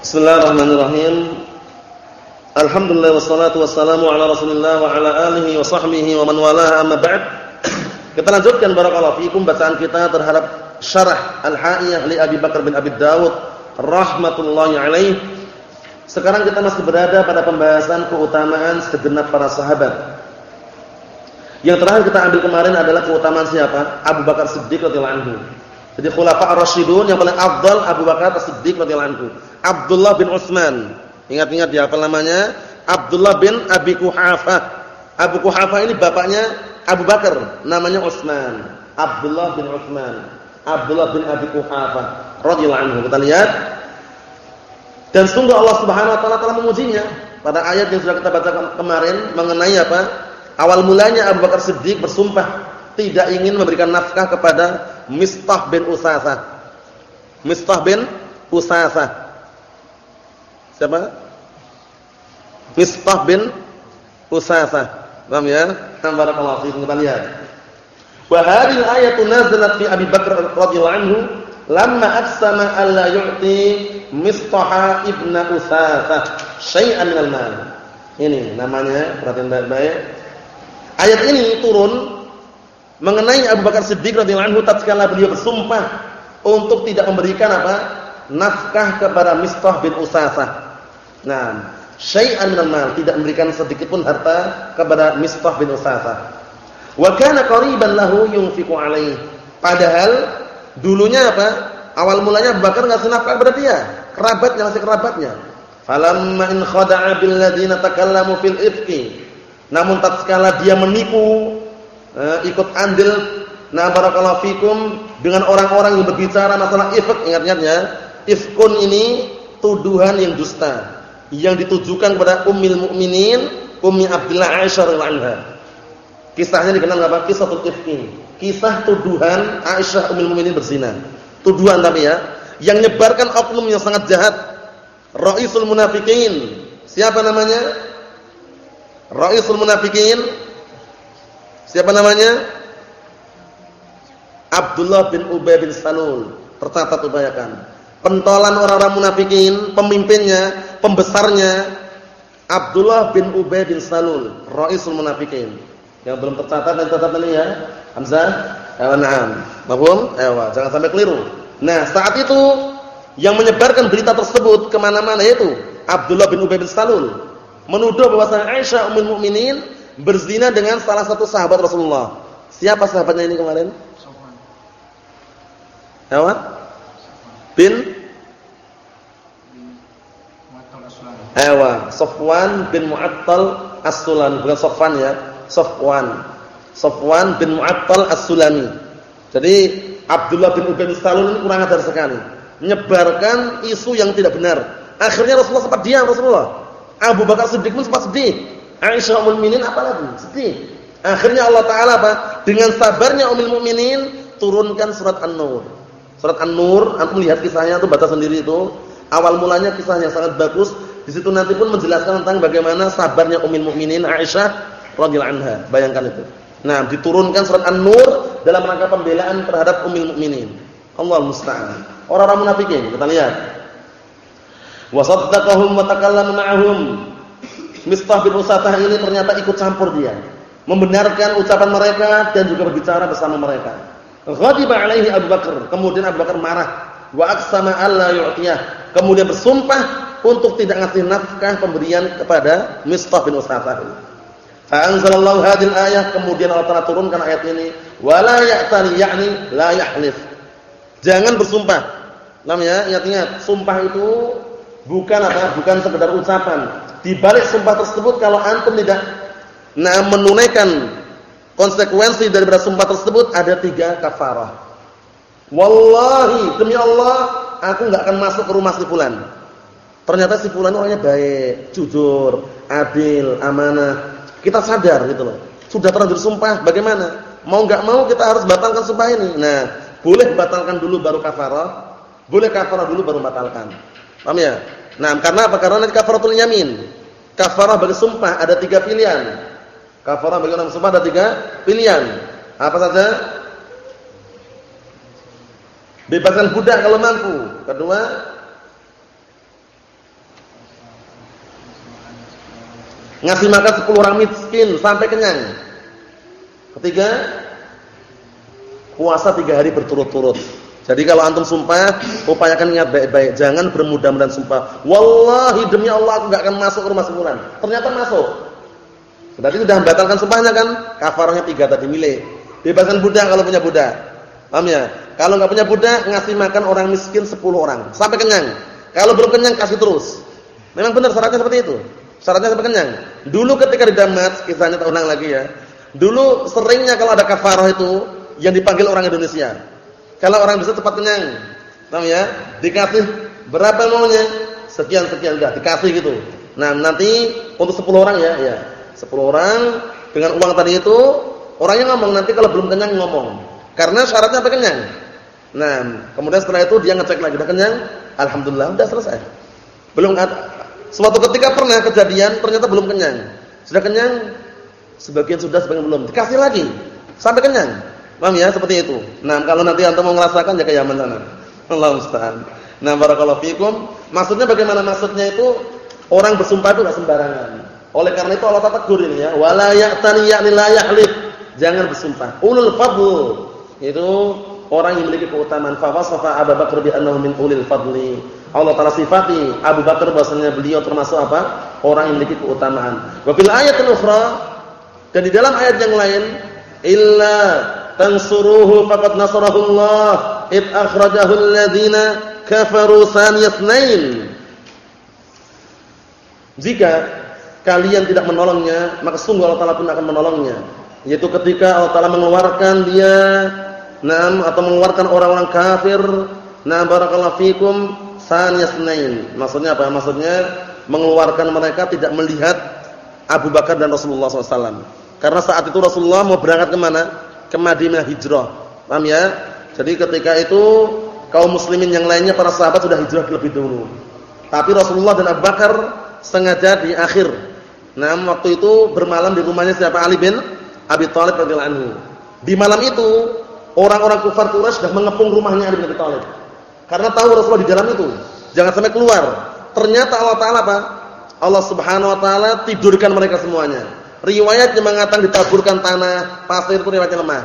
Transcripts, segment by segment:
Bismillahirrahmanirrahim. Alhamdulillah wassalatu wassalamu ala Rasulillah wa ala alihi wa sahbihi wa man walaha amma ba'd. Kita lanjutkan barakallahu fikum bacaan kita terhadap syarah Al-Ha'iyah li Abi Bakar bin Abi Dawud rahmatullahi alaih. Sekarang kita masih berada pada pembahasan keutamaan segenap para sahabat. Yang terakhir kita ambil kemarin adalah keutamaan siapa? Abu Bakar Siddiq radhiyallahu anhu. Jadi khulafa ar-rasyidun yang paling afdal Abu Bakar As-Siddiq radhiyallahu anhu. Abdullah bin Utsman. Ingat-ingat ya apa namanya? Abdullah bin Abi Quhafah. Abu Quhafah ini bapaknya Abu Bakar, namanya Utsman. Abdullah bin Utsman. Abdullah bin Abi Quhafah radhiyallahu anhu. Kita lihat. Dan sungguh Allah Subhanahu wa taala telah memujinya pada ayat yang sudah kita baca kemarin mengenai apa? Awal mulanya Abu Bakar Siddiq bersumpah tidak ingin memberikan nafkah kepada Mistah bin Usasah. Mistah bin Usasah. Siapa? Mistah bin Usasah. Paham ya? Barakallahu fiikum. Kita lihat. Wa hadhihi ayatu nazalat fi Abi Bakar radhiyallahu anhu lamma aqsama alla yu'ti Mistah ibn Usasah syai'an minal mal. Ini namanya perhatian baik-baik. Ayat ini turun mengenai Abu Bakar Siddiq radhiyallahu anhu tatkala beliau bersumpah untuk tidak memberikan apa? nafkah kepada Mistah bin Usasah. Nah, syai'an minal mal, tidak memberikan sedikit pun harta kepada Mistah bin Usasah. Wa kana qariban lahu yunfiqu alaihi. Padahal dulunya apa? Awal mulanya Bakar enggak nafkah kepada dia, kerabatnya masih kerabatnya. Falamma in khada'a bil ladina takallamu fil ifki. Namun tatkala dia menipu eh, ikut andil nah barakallahu fikum dengan orang-orang yang berbicara masalah ifk ingat-ingat ya ifkun ini tuduhan yang dusta yang ditujukan kepada ummul mukminin ummi Abdullah Aisyah radhiyallahu kisahnya dikenal apa kisah ifki kisah tuduhan Aisyah ummul mukminin berzina. Tuduhan tapi ya yang nyebarkan oknum yang sangat jahat. Raisul munafikin siapa namanya? Raisul munafikin Siapa namanya? Abdullah bin Ubay bin Salul. Tercatat upayakan. Pentolan orang-orang munafikin, pemimpinnya, pembesarnya Abdullah bin Ubay bin Salul, raisul munafikin. Yang belum tercatat dan catat ini ya. Hamzah, ewa na'am. Mahfum? Ewa, jangan sampai keliru. Nah, saat itu yang menyebarkan berita tersebut ke mana-mana itu Abdullah bin Ubay bin Salul menuduh bahwa Aisyah ummul mukminin berzina dengan salah satu sahabat Rasulullah. Siapa sahabatnya ini kemarin? Sofwan. Bin Ewa, Sofwan bin Mu'attal As-Sulami, bukan Sofwan ya, Sofwan. Sofwan bin Mu'attal As-Sulami. Jadi Abdullah bin Ubay bin ini kurang ajar sekali. Menyebarkan isu yang tidak benar. Akhirnya Rasulullah sempat diam Rasulullah. Abu Bakar Siddiq pun sempat sedih. Aisyah ummul mukminin apalagi? Sedih. Akhirnya Allah taala apa? Dengan sabarnya ummul mukminin turunkan surat An-Nur. Surat An-Nur, antum lihat kisahnya itu baca sendiri itu. Awal mulanya kisahnya sangat bagus. Di situ nanti pun menjelaskan tentang bagaimana sabarnya ummul mukminin Aisyah radhiyallahu anha. Bayangkan itu. Nah, diturunkan surat An-Nur dalam rangka pembelaan terhadap ummul mukminin. Allah musta'an. Orang-orang munafikin, kita lihat. Wa saddaqahum wa takallama ma'ahum Mistah bin Usatah ini ternyata ikut campur dia. Membenarkan ucapan mereka dan juga berbicara bersama mereka. Ghadiba alaihi Abu Bakar. Kemudian Abu Bakar marah. Wa aqsama alla yu'tiyah. Kemudian bersumpah untuk tidak ngasih nafkah pemberian kepada Mistah bin Usatah ini. Fa'anzalallahu hadil ayah. Kemudian Allah Ta'ala turunkan ayat ini. Wa la ya'tani ya'ni la yahlif. Jangan bersumpah. Namanya ingat-ingat, sumpah itu bukan apa? Bukan sekedar ucapan, di balik sumpah tersebut kalau antum tidak nah menunaikan konsekuensi dari sumpah tersebut ada tiga kafarah. Wallahi demi Allah aku nggak akan masuk ke rumah si fulan. Ternyata si fulan orangnya baik, jujur, adil, amanah. Kita sadar gitu loh. Sudah terlanjur sumpah, bagaimana? Mau nggak mau kita harus batalkan sumpah ini. Nah, boleh batalkan dulu baru kafarah, boleh kafarah dulu baru batalkan. Paham ya? Nah, karena apa? Karena nanti kafaratul yamin. Kafarah bagi sumpah ada tiga pilihan. Kafarah bagi orang sumpah ada tiga pilihan. Apa saja? Bebaskan budak kalau mampu. Kedua, ngasih makan 10 orang miskin sampai kenyang. Ketiga, puasa tiga hari berturut-turut. Jadi kalau antum sumpah, upayakan ingat baik-baik, jangan bermudah-mudahan sumpah. Wallahi demi Allah aku enggak akan masuk rumah sebulan. Ternyata masuk. Berarti sudah membatalkan sumpahnya kan? Kafarahnya tiga tadi milik. Bebaskan budak kalau punya budak. Paham ya? Kalau enggak punya budak, ngasih makan orang miskin 10 orang sampai kenyang. Kalau belum kenyang kasih terus. Memang benar syaratnya seperti itu. Syaratnya sampai kenyang. Dulu ketika di Damas, kisahnya tak ulang lagi ya. Dulu seringnya kalau ada kafarah itu yang dipanggil orang Indonesia. Kalau orang bisa cepat kenyang. Paham ya? Dikasih berapa maunya? Sekian sekian enggak dikasih gitu. Nah, nanti untuk 10 orang ya, ya. 10 orang dengan uang tadi itu orangnya ngomong nanti kalau belum kenyang ngomong. Karena syaratnya apa kenyang. Nah, kemudian setelah itu dia ngecek lagi udah kenyang, alhamdulillah udah selesai. Belum ada suatu ketika pernah kejadian ternyata belum kenyang. Sudah kenyang, sebagian sudah sebagian belum. Dikasih lagi sampai kenyang. Paham ya seperti itu. Nah, kalau nanti antum mau ngerasakan ya ke Yaman sana. Allah musta'an. Nah, barakallahu fikum. Maksudnya bagaimana maksudnya itu orang bersumpah itu enggak sembarangan. Oleh karena itu Allah tegur ini ya, wala ya'tani ya'ni la yahlif. Jangan bersumpah. Ulul fadl. Itu orang yang memiliki keutamaan. Fa wasafa Abu Bakar bi annahu min ulil fadli. Allah Taala sifati Abu Bakar bahwasanya beliau termasuk apa? Orang yang memiliki keutamaan. Wa fil ayatil ukhra dan di dalam ayat yang lain illa tansuruhu faqad nasarahu Allah id akhrajahu alladziina kafaru tsaniyasnain jika kalian tidak menolongnya maka sungguh Allah Taala pun akan menolongnya yaitu ketika Allah Taala mengeluarkan dia nam atau mengeluarkan orang-orang kafir na barakallahu fikum tsaniyasnain maksudnya apa maksudnya mengeluarkan mereka tidak melihat Abu Bakar dan Rasulullah SAW karena saat itu Rasulullah mau berangkat ke mana ke Madinah hijrah. Paham ya? Jadi ketika itu kaum muslimin yang lainnya para sahabat sudah hijrah lebih dulu. Tapi Rasulullah dan Abu Bakar sengaja di akhir. Nah, waktu itu bermalam di rumahnya siapa? Ali bin Abi Thalib radhiyallahu anhu. Di malam itu orang-orang kufar Quraisy sudah mengepung rumahnya Ali bin Abi Thalib. Karena tahu Rasulullah di dalam itu. Jangan sampai keluar. Ternyata Allah taala apa? Allah Subhanahu wa taala tidurkan mereka semuanya. Riwayat yang mengatakan ditaburkan tanah pasir itu riwayatnya lemah.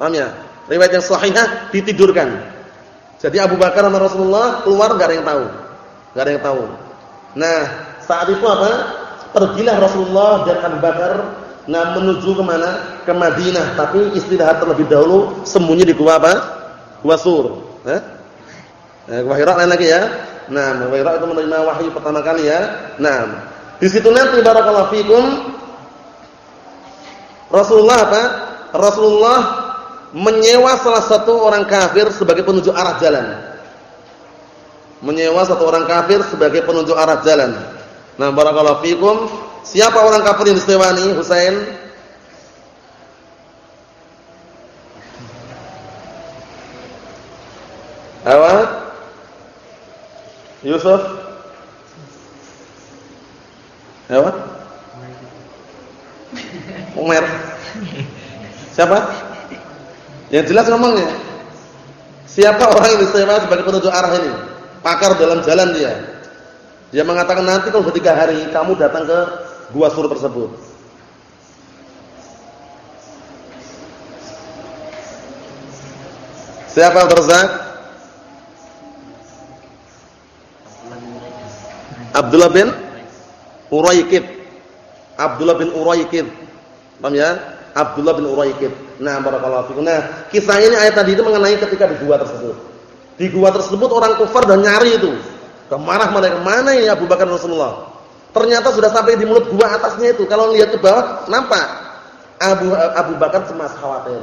Paham ya? Riwayat yang sahihah ditidurkan. Jadi Abu Bakar sama Rasulullah keluar enggak ada yang tahu. Enggak ada yang tahu. Nah, saat itu apa? Pergilah Rasulullah dan Abu Bakar nah menuju ke mana? Ke Madinah, tapi istirahat terlebih dahulu sembunyi di gua apa? Gua Sur. Eh? Gua Hira lain lagi ya. Nah, Hira itu menerima wahyu pertama kali ya. Nah, di situ nanti barakallahu fikum Rasulullah apa? Rasulullah menyewa salah satu orang kafir sebagai penunjuk arah jalan. Menyewa satu orang kafir sebagai penunjuk arah jalan. Nah, barakallahu fikum. Siapa orang kafir yang disewani, Husain? Awa? Yusuf? Awa? Umar. Siapa? Yang jelas ngomongnya. Siapa orang yang disewa sebagai penunjuk arah ini? Pakar dalam jalan dia. Dia mengatakan nanti kalau tiga hari kamu datang ke gua sur tersebut. Siapa yang terzak? Abdullah bin Uraykid. Abdullah bin Uraykid. Paham ya? Abdullah bin Uraykid. Nah, barakallahu fikum. Nah, kisah ini ayat tadi itu mengenai ketika di gua tersebut. Di gua tersebut orang kufar dan nyari itu. Kemarah mana ini Abu Bakar Rasulullah? Ternyata sudah sampai di mulut gua atasnya itu. Kalau lihat ke bawah, nampak. Abu Abu Bakar cemas khawatir.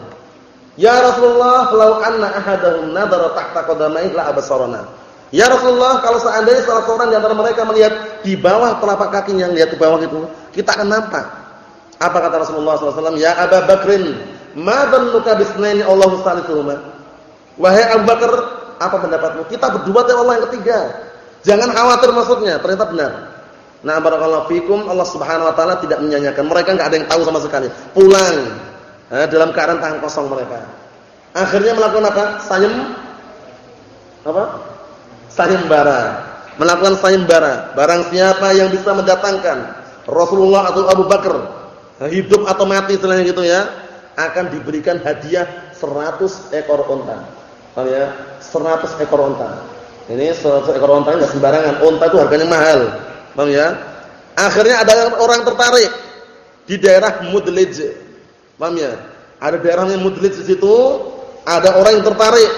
Ya Rasulullah, lau anna ahadahum nadara tahta qadamaihi la absarana. Ya Rasulullah, kalau seandainya salah seorang di antara mereka melihat di bawah telapak kakinya, lihat ke bawah itu, kita akan nampak. Apa kata Rasulullah SAW? Ya Abu Bakrin, ma dhannuka bisnaini Allahu salisuhuma? Wahai Abu Bakar, apa pendapatmu? Kita berdua dengan Allah yang ketiga. Jangan khawatir maksudnya, ternyata benar. Nah, barakallahu fikum, Allah Subhanahu wa taala tidak menyanyikan. Mereka enggak ada yang tahu sama sekali. Pulang eh, dalam keadaan tangan kosong mereka. Akhirnya melakukan apa? Sayem apa? Sayembara. Melakukan sayembara. Barang siapa yang bisa mendatangkan Rasulullah atau Abu Bakar hidup atau mati selain gitu ya, akan diberikan hadiah 100 ekor unta. Paham ya? 100 ekor unta. Ini 100 ekor unta enggak sembarangan. Unta itu harganya mahal. Paham ya? Akhirnya ada orang tertarik di daerah Mudlij. Paham ya? Ada daerah yang Mudlij di situ, ada orang yang tertarik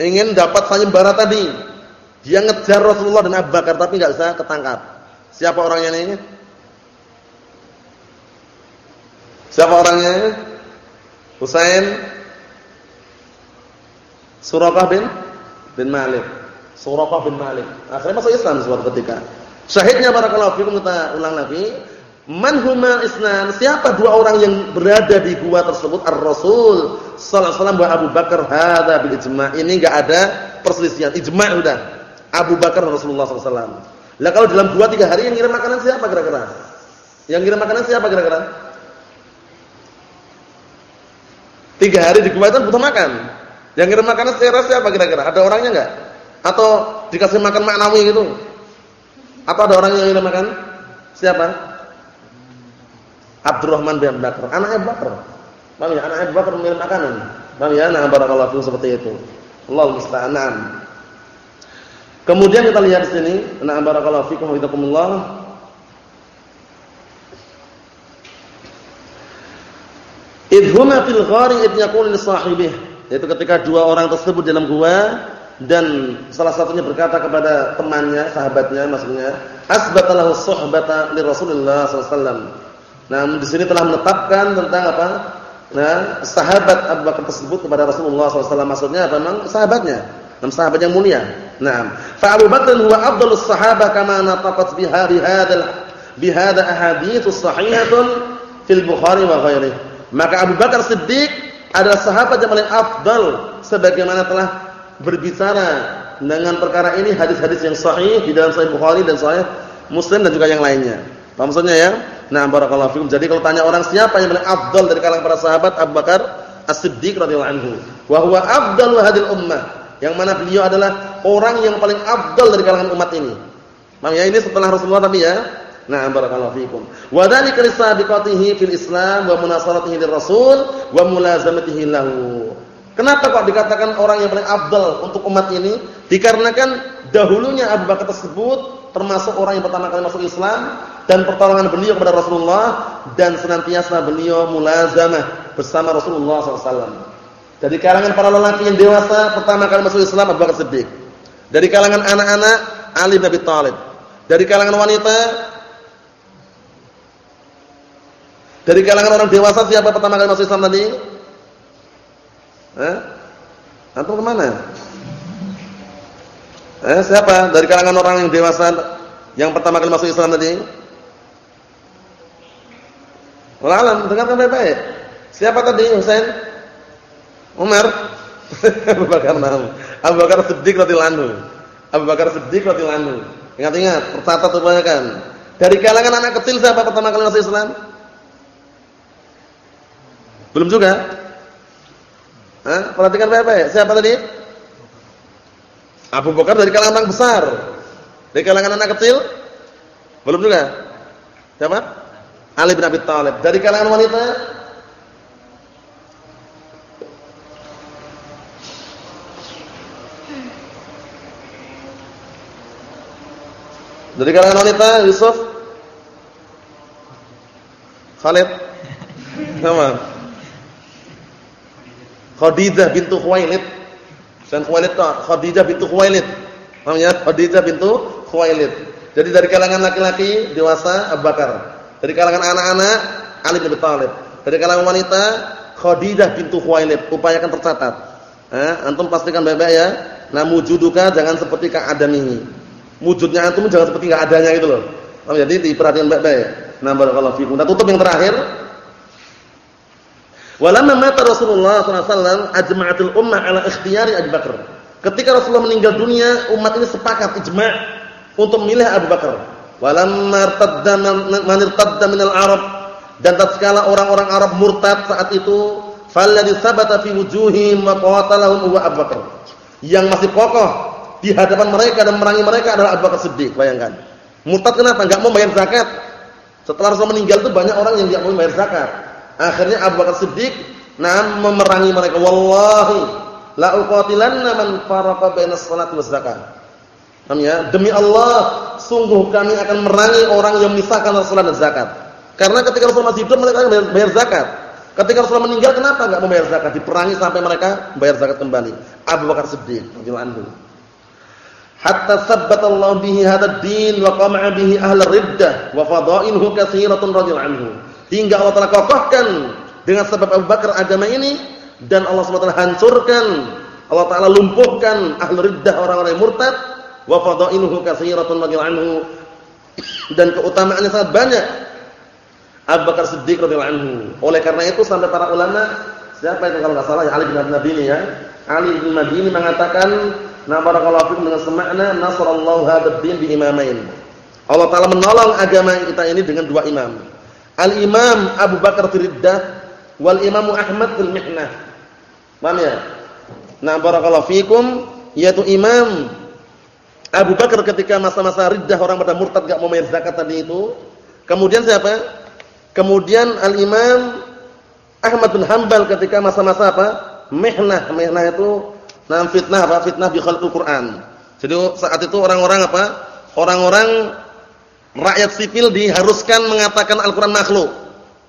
ingin dapat sayembara tadi. Dia ngejar Rasulullah dan Abu Bakar tapi enggak bisa ketangkap. Siapa orangnya ini? Siapa orangnya? Husain Surakah bin bin Malik. Surakah bin Malik. Akhirnya masuk Islam suatu ketika. Syahidnya barakallahu fikum kita ulang lagi. Man huma isnan? Siapa dua orang yang berada di gua tersebut? Ar-Rasul sallallahu alaihi wasallam wa Abu Bakar hadza bil ijma'. Ini enggak ada perselisihan. Ijma' sudah. Abu Bakar Rasulullah wasallam. Lah kalau dalam 2 3 hari yang ngirim makanan siapa kira-kira? Yang ngirim makanan siapa kira-kira? Tiga hari di gua itu butuh makan. Yang ngirim makanan secara siapa kira-kira? Ada orangnya enggak? Atau dikasih makan maknawi gitu? Atau ada orang yang ngirim makan? Siapa? Abdurrahman bin Bakar, anak Abu Bakar. Paham ya? Anak Abu Bakar mengirim makanan. Paham ya? Nah, barakallahu seperti itu. Allahu musta'an. Kemudian kita lihat di sini, nah barakallahu fiikum wa. Idhuma fil ghari id yaqul li sahibih. Yaitu ketika dua orang tersebut dalam gua dan salah satunya berkata kepada temannya, sahabatnya maksudnya, asbatalahu suhbata li Rasulillah sallallahu. Nah, di sini telah menetapkan tentang apa? Nah, sahabat Abu Bakar tersebut kepada Rasulullah SAW maksudnya apa? Memang sahabatnya, nam sahabat yang mulia. Nah, fa Abu Bakar huwa afdalus sahabah kama nataqat biha bihadzal bihadza ahadits sahihatun fil Bukhari wa ghairihi. Maka Abu Bakar Siddiq adalah sahabat yang paling afdal sebagaimana telah berbicara dengan perkara ini hadis-hadis yang sahih di dalam Sahih Bukhari dan Sahih Muslim dan juga yang lainnya. Paham maksudnya ya? Nah, barakallahu fikum. Jadi kalau tanya orang siapa yang paling afdal dari kalangan para sahabat, Abu Bakar As-Siddiq radhiyallahu anhu. Wa huwa afdalu hadil ummah. Yang mana beliau adalah orang yang paling afdal dari kalangan umat ini. Paham ya? Ini setelah Rasulullah tapi ya. Nah, barakallahu fikum. Wa dzalika lisabiqatihi fil Islam wa munasaratihi Rasul wa mulazamatihi lahu. Kenapa kok dikatakan orang yang paling afdal untuk umat ini? Dikarenakan dahulunya Abu Bakar tersebut termasuk orang yang pertama kali masuk Islam dan pertolongan beliau kepada Rasulullah dan senantiasa beliau mulazamah bersama Rasulullah SAW. Dari kalangan para lelaki yang dewasa pertama kali masuk Islam Abu Bakar Siddiq. Dari kalangan anak-anak Ali bin Abi Thalib. Dari kalangan wanita Dari kalangan orang dewasa siapa pertama kali masuk Islam tadi? Eh? Antum ke mana? Eh, siapa? Dari kalangan orang yang dewasa yang pertama kali masuk Islam tadi? Wallahualam, dengarkan baik-baik. Siapa tadi? Husain? Umar? Abu Bakar Naam. Abu Bakar Siddiq radhiyallahu anhu. Abu Bakar Siddiq radhiyallahu anhu. Ingat-ingat, tercatat kan. Dari kalangan anak kecil siapa pertama kali masuk Islam? Belum juga? Hah? Perhatikan baik-baik. Siapa tadi? Abu Bakar dari kalangan orang besar. Dari kalangan anak kecil? Belum juga? Siapa? Ali bin Abi Thalib. Dari kalangan wanita? Dari kalangan wanita Yusuf? Khalid? Sama? Khadijah bintu Khuwailid. Dan Khuwailid Khadijah bintu Khuwailid. Paham ya? Khadijah bintu Khuwailid. Jadi dari kalangan laki-laki dewasa Abu Bakar. Dari kalangan anak-anak Ali bin Thalib. Dari kalangan wanita Khadijah bintu Khuwailid. Upayakan tercatat. Eh, antum pastikan baik-baik ya. Nah, wujuduka jangan seperti ka'adamihi. Wujudnya antum jangan seperti enggak adanya gitu loh. Jadi diperhatikan baik-baik. Nah, barakallahu fiikum. Nah, tutup yang terakhir. Walamma mata Rasulullah SAW ajma'atul ummah ala ikhtiyari Abu Bakar. Ketika Rasulullah meninggal dunia, umat ini sepakat ijma' untuk memilih Abu Bakar. Walamma irtadda man irtadda minal Arab dan tatkala orang-orang Arab murtad saat itu, falladhi sabata fi wujuhihim wa qatalahum Abu Bakar. Yang masih kokoh di hadapan mereka dan merangi mereka adalah Abu Bakar Siddiq, bayangkan. Murtad kenapa? Enggak mau bayar zakat. Setelah Rasul meninggal itu banyak orang yang tidak mau bayar zakat. Akhirnya Abu Bakar Siddiq nah memerangi mereka. Wallahi la uqatilanna man faraqa bainas salati waz zakat. Ya? Demi Allah, sungguh kami akan merangi orang yang memisahkan salat dan zakat. Karena ketika Rasul masih hidup mereka bayar, bayar zakat. Ketika Rasul meninggal kenapa enggak membayar zakat? Diperangi sampai mereka bayar zakat kembali. Abu Bakar Siddiq radhiyallahu hatta sabbata Allah bihi hadzal din wa qama'a bihi ahli riddah wa fadailuhu katsiratun radhiyallahu anhu. Hingga Allah Taala kokohkan dengan sebab Abu Bakar agama ini dan Allah SWT hancurkan, Allah Taala lumpuhkan ahli riddah orang-orang yang murtad wa fadailuhu katsiratun radhiyallahu anhu dan keutamaannya sangat banyak. Abu Bakar Siddiq radhiyallahu anhu. Oleh karena itu sampai para ulama siapa itu kalau enggak salah ya Ali bin Madini ya. Ali bin Madini mengatakan Nah barakallahu fikum dengan semakna nasrallahu hadzal din imamain. Allah taala menolong agama kita ini dengan dua imam. Al-Imam Abu Bakar Riddah wal Imam Ahmad fil Mihnah. Paham ya? Nah barakallahu fikum yaitu Imam Abu Bakar ketika masa-masa riddah orang pada murtad enggak mau bayar zakat tadi itu. Kemudian siapa? Kemudian Al-Imam Ahmad bin Hanbal ketika masa-masa apa? Mihnah. Mihnah itu Nah, fitnah apa? Fitnah bi khalqil Quran. Jadi saat itu orang-orang apa? Orang-orang rakyat sipil diharuskan mengatakan Al-Qur'an makhluk.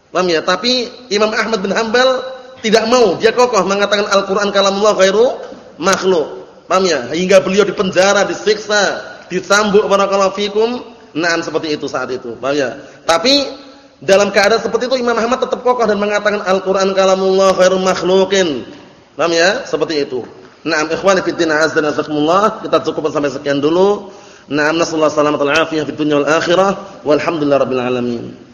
Paham ya? Tapi Imam Ahmad bin Hanbal tidak mau, dia kokoh mengatakan Al-Qur'an kalamullah ghairu makhluk. Paham ya? Hingga beliau dipenjara, disiksa, dicambuk barakallahu fikum. Nah, seperti itu saat itu. Paham ya? Tapi dalam keadaan seperti itu Imam Ahmad tetap kokoh dan mengatakan Al-Qur'an kalamullah ghairu makhlukin. Paham ya? Seperti itu. Naam ikhwani fi din azza wa jalla kita cukupkan sampai sekian dulu. Naam nasallahu alaihi wasallam fid dunya wal akhirah walhamdulillahirabbil alamin.